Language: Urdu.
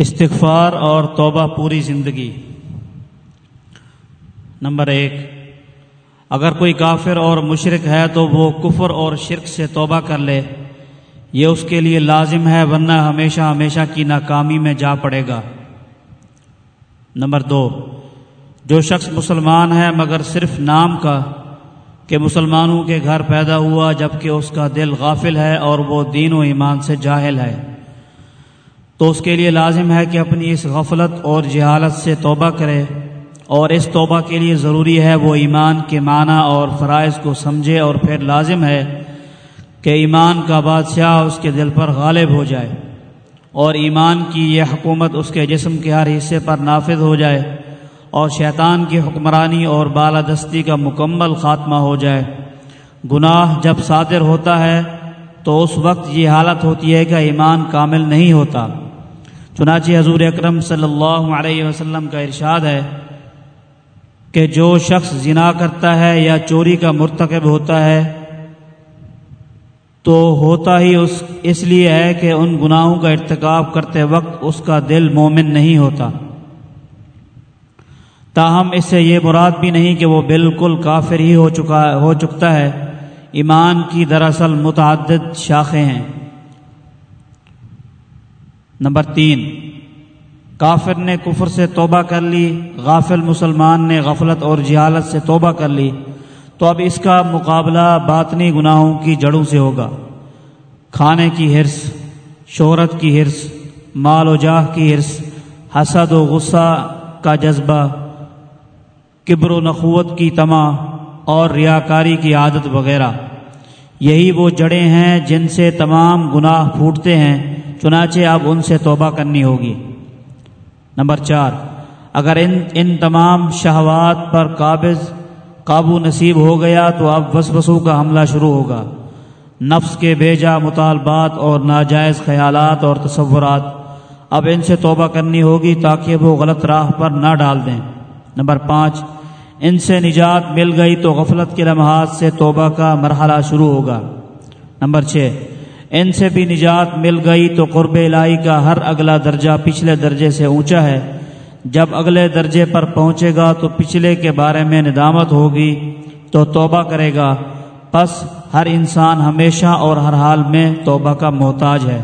استغفار اور توبہ پوری زندگی۔ نمبر ایک، اگر کوئی کافر اور مشرق ہے تو وہ کفر اور شرک سے توبہ کر لے۔ یہ اس کے لیے لازم ہے ورنہ ہمیشہ ہمیشہ کی ناکامی میں جا پڑے گا۔ نمبر دو، جو شخص مسلمان ہے مگر صرف نام کا، کہ مسلمانوں کے گھر پیدا ہوا جبکہ اس کا دل غافل ہے اور وہ دین و ایمان سے جاہل ہے۔ تو اس کے لیے لازم ہے کہ اپنی اس غفلت اور جہالت سے توبہ کرے اور اس توبہ کے لیے ضروری ہے وہ ایمان کے معنی اور فرائض کو سمجھے اور پھر لازم ہے کہ ایمان کا بادشاہ اس کے دل پر غالب ہو جائے اور ایمان کی یہ حکومت اس کے جسم کے ہر حصے پر نافذ ہو جائے اور شیطان کی حکمرانی اور بالادستی کا مکمل خاتمہ ہو جائے۔ گناہ جب صادر ہوتا ہے تو اس وقت یہ حالت ہوتی ہے کہ ایمان کامل نہیں ہوتا۔ چنانچہ حضور اکرم صلی اللہ علیہ وسلم کا ارشاد ہے کہ جو شخص زنا کرتا ہے یا چوری کا مرتکب ہوتا ہے، تو ہوتا ہی اس اس لیے ہے کہ ان گناہوں کا ارتکاب کرتے وقت اس کا دل مومن نہیں ہوتا۔ تاہم اس سے یہ مراد بھی نہیں کہ وہ بالکل کافر ہی ہو چکا، ہو چکتا ہے۔ ایمان کی دراصل متعدد شاخیں ہیں۔ نمبر تین، کافر نے کفر سے توبہ کر لی، غافل مسلمان نے غفلت اور جہالت سے توبہ کر لی۔ تو اب اس کا مقابلہ باطنی گناہوں کی جڑوں سے ہوگا۔ کھانے کی حرص شہرت کی حرص مال و جاہ کی حرص حسد و غصہ کا جذبہ، کبر و نخوت کی تما اور ریاکاری کی عادت وغیرہ۔ یہی وہ جڑیں ہیں جن سے تمام گناہ پھوٹتے ہیں۔ چنانچہ اب ان سے توبہ کرنی ہوگی۔ نمبر چار، اگر ان ان تمام شہوات پر قابض، قابو نصیب ہو گیا تو اب وسوسوں کا حملہ شروع ہوگا۔ نفس کے بیجا مطالبات اور ناجائز خیالات اور تصورات اب ان سے توبہ کرنی ہوگی تاکہ وہ غلط راہ پر نہ ڈال دیں۔ نمبر پانچ، ان سے نجات مل گئی تو غفلت کے لمحات سے توبہ کا مرحلہ شروع ہوگا۔ نمبر چھ ان سے بھی نجات مل گئی تو قرب الہی کا ہر اگلا درجہ پچھلے درجے سے اونچا ہے۔ جب اگلے درجے پر پہنچے گا تو پچھلے کے بارے میں ندامت ہوگی تو توبہ کرے گا۔ پس ہر انسان ہمیشہ اور ہر حال میں توبہ کا محتاج ہے۔